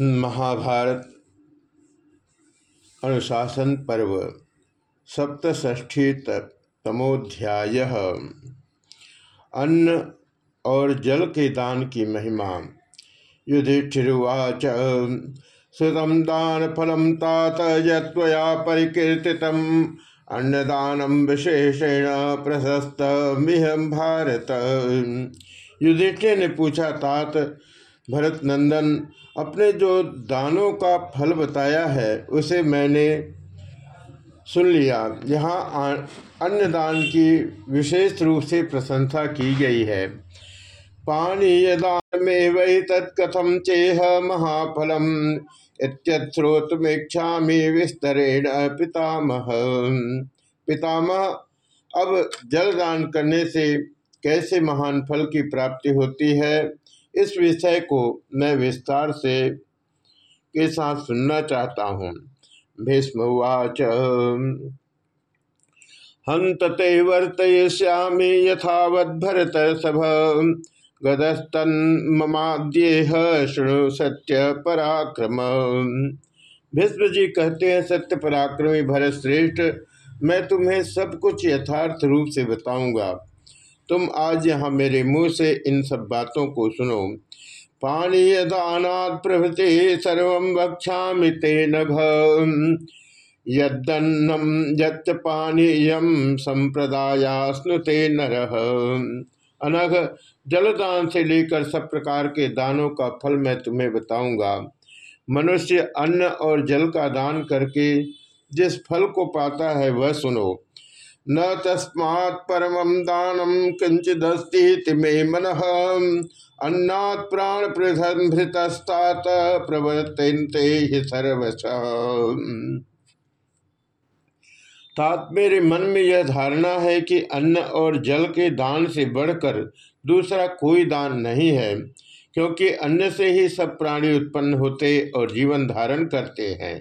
महाभारत अनुशासन पर्व सप्तष्ठी तमोध्याय। अन्न और जल के दान की महिमा, युधिष्ठिर्वाच। श्रुतम दान फलम तात यया परिकीर्तित अन्नदानम विशेषेण प्रशस्त मिहम भारत। युधिष्ठिर ने पूछा, तात भरत नंदन अपने जो दानों का फल बताया है, उसे मैंने सुन लिया। यहाँ अन्नदान की विशेष रूप से प्रशंसा की गई है। पानीय दान में वही तत्कथम चेह महाफलम इत्यत्रोतमेक्षा विस्तरेण पितामह। पितामह, अब जल दान करने से कैसे महान फल की प्राप्ति होती है? इस विषय को मैं विस्तार से के साथ सुनना चाहता हूँ। भीष्मवाच हंत ते यथावत भरत सभ। गदस्तन्माद्येह शृणु सत्य पराक्रम भीष्म जी कहते हैं, सत्य पराक्रमी भरत श्रेष्ठ, मैं तुम्हें सब कुछ यथार्थ रूप से बताऊँगा। तुम आज यहाँ मेरे मुँह से इन सब बातों को सुनो। पानीय दानात् प्रभृति सर्व वक्षा ते नघ यदन्नम यत् पानीयम संप्रदायास्नुते नर। अनघ जलदान से लेकर सब प्रकार के दानों का फल मैं तुम्हें बताऊँगा। मनुष्य अन्न और जल का दान करके जिस फल को पाता है वह सुनो। न तस्मात् परम दानम किंचिदस्ती मे मन। अन्नात् प्राण प्रधृतस्तात प्रवर्तनते ही सर्वश। तात मेरे मन में यह धारणा है कि अन्न और जल के दान से बढ़कर दूसरा कोई दान नहीं है। क्योंकि अन्न से ही सब प्राणी उत्पन्न होते और जीवन धारण करते हैं।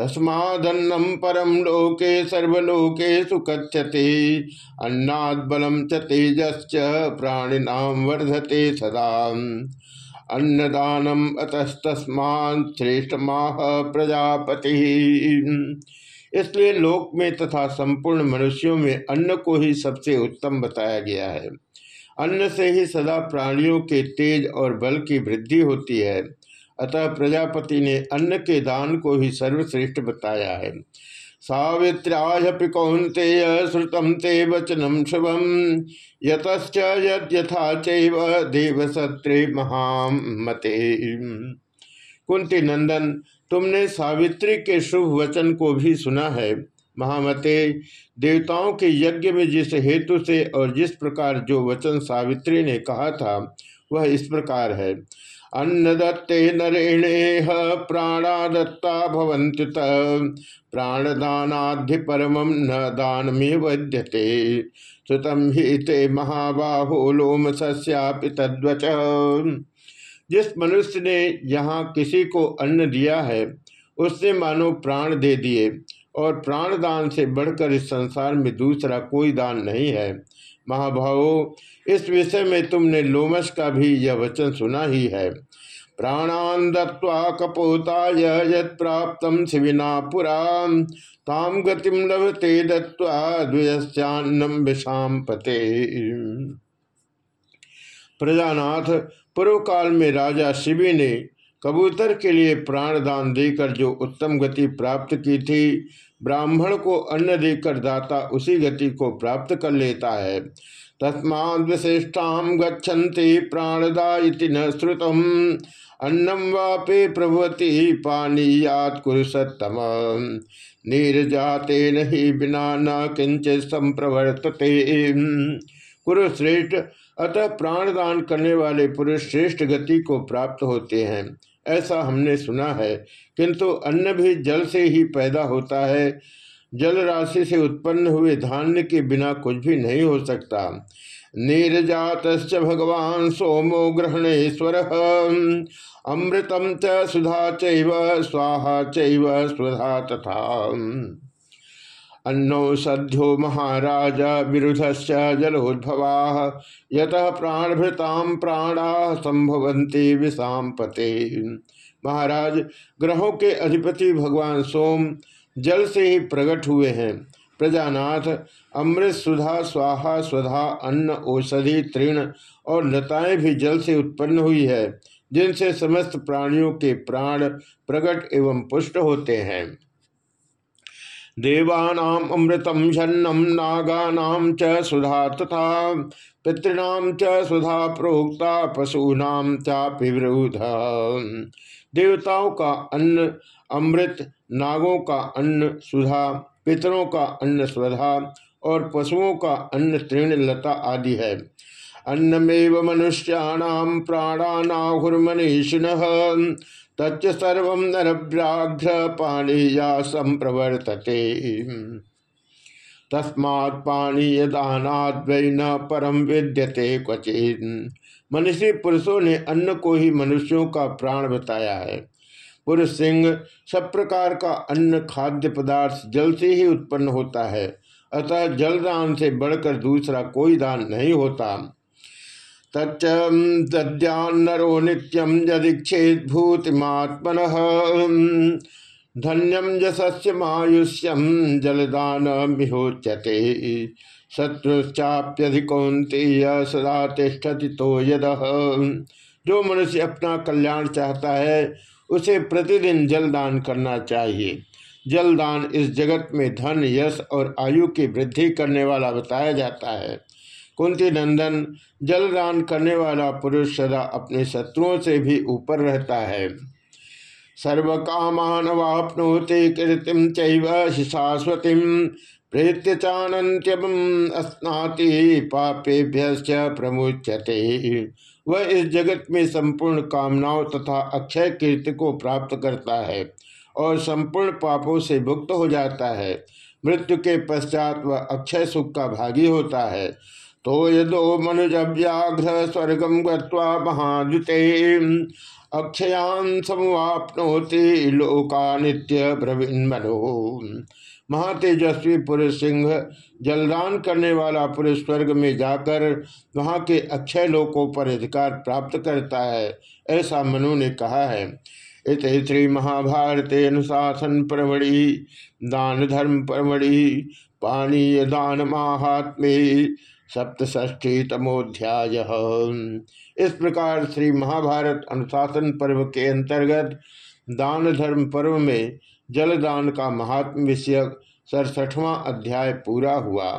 तस्मादन्नम परम लोके सर्वलोके सुकथ्यते अन्नाद बलम च तेजश्च प्राणिनाम वर्धते सदा। अन्नदानम माह प्रजापति। इसलिए लोक में तथा संपूर्ण मनुष्यों में अन्न को ही सबसे उत्तम बताया गया है। अन्न से ही सदा प्राणियों के तेज और बल की वृद्धि होती है। अतः प्रजापति ने अन्न के दान को ही सर्वश्रेष्ठ बताया है। सावित्र्याय कौंते श्रुतम ते वचनम शुभम यतश्च यथा चैव देवसत्रे महामते कुंती नंदन, तुमने सावित्री के शुभ वचन को भी सुना है। महामते, देवताओं के यज्ञ में जिस हेतु से और जिस प्रकार जो वचन सावित्री ने कहा था, वह इस प्रकार है। अन्न दत्ते नरेणेह प्राणा दत्ता भवन्ति प्राणदानाधि परम न दान में वध्यते सुतम ही ते महाबाहो लोम सस्यापि तद्वच। जिस मनुष्य ने यहाँ किसी को अन्न दिया है, उसने मानो प्राण दे दिए। और प्राण दान से बढ़कर इस संसार में दूसरा कोई दान नहीं है। महाभावो, इस विषय में तुमने लोमस का भी यह वचन सुना ही है। प्राणान दत्वा कपोताय यत प्राप्त शिविना पुरा। ताम गतिम लभते दत्वा द्वयस्यान्नम विषाम पते। प्रजानाथ पूर्व काल में राजा शिवि ने कबूतर के लिए प्राण दान देकर जो उत्तम गति प्राप्त की थी, ब्राह्मण को अन्न देकर दाता उसी गति को प्राप्त कर लेता है। तस्मा विशिष्टा गच्छन्ति प्राणदा न श्रुत अन्नम वापे प्रभवती पानीयात कुरुसतम नीरजाते नहीं बिना न किंचित संप्रवर्तते कुरुश्रेष्ठ अतः प्राणदान करने वाले पुरुष श्रेष्ठ गति को प्राप्त होते हैं। ऐसा हमने सुना है। किंतु अन्न भी जल से ही पैदा होता है। जल राशि से उत्पन्न हुए धान्य के बिना कुछ भी नहीं हो सकता। निर्जात भगवान सोमो ग्रहणेश्वर। अमृतम च सुधा चैव, स्वाहा चैव, स्वधा तथा। अन्नौषध्यो महाराज विरुद्ध जलोद्भवा, यत प्राणभृताम प्राणा संभवंती विषाम पते। महाराज, ग्रहों के अधिपति भगवान सोम जल से ही प्रकट हुए हैं। प्रजानाथ, अमृत सुधा, स्वाहा, स्वधा, अन्न, औषधि, तृण और लताएँ भी जल से उत्पन्न हुई है, जिनसे समस्त प्राणियों के प्राण प्रकट एवं पुष्ट होते हैं। देवानाम अमृतम झन्नम नागानाम च सुधा तथा पितृणाम च सुधा प्रोक्ता पशूनाम चापि देवताओं का अन्न अमृत, नागों का अन्न सुधा, पितरों का अन्न स्वधा और पशुओं का अन्न तृण लता आदि है। अन्नमेव मनुष्याणाम प्राणानाहुर्मनीषिण। तच्च सर्व नरव्याघ्र पानीया संप्रवर्तते तस्मात् पानीय दानाद्वै न परम विद्यते क्वचित। मनुष्य पुरुषों ने अन्न को ही मनुष्यों का प्राण बताया है। पुरुष सिंह सब प्रकार का अन्न खाद्य पदार्थ जल से ही उत्पन्न होता है। अतः जल दान से बढ़कर दूसरा कोई दान नहीं होता। तच्च नित्यम यदीक्षेद भूतिमात्मन धन्यम यशस्य मायुष्यम जलदान मिहोच्यते शत्रुश्चाप्यधिकौंतेय सदा तिष्ठति तो यद। जो मनुष्य अपना कल्याण चाहता है, उसे प्रतिदिन जलदान करना चाहिए। जलदान इस जगत में धन, यश और आयु की वृद्धि करने वाला बताया जाता है। कुंती नंदन जलदान करने वाला पुरुष सदा अपने शत्रुओं से भी ऊपर रहता है। सर्व कामान वापनोते कीर्तिम चाश्वती प्रेत्य अस्नाति पापेभ्य प्रमुचते वह इस जगत में संपूर्ण कामनाओं तथा अक्षय कीर्ति को प्राप्त करता है और संपूर्ण पापों से मुक्त हो जाता है। मृत्यु के पश्चात वह अक्षय सुख का भागी होता है। तो यदो मनुज व्याघ्र स्वर्गम गहादुते अक्षयान समवापनोति लोका नित्य प्रवीण मनो महातेजस्वी पुरुष सिंह जलदान करने वाला पुरुष स्वर्ग में जाकर वहाँ के अक्षय लोकों पर अधिकार प्राप्त करता है, ऐसा मनु ने कहा है। इत श्री महाभारत अनुशासन परमणि दान धर्म परमणि पानीय दान महात्म्य सप्तष्ठी तमोध्याय इस प्रकार श्री महाभारत अनुशासन पर्व के अंतर्गत दान धर्म पर्व में जलदान का महात्म विषयक सड़सठवां अध्याय पूरा हुआ।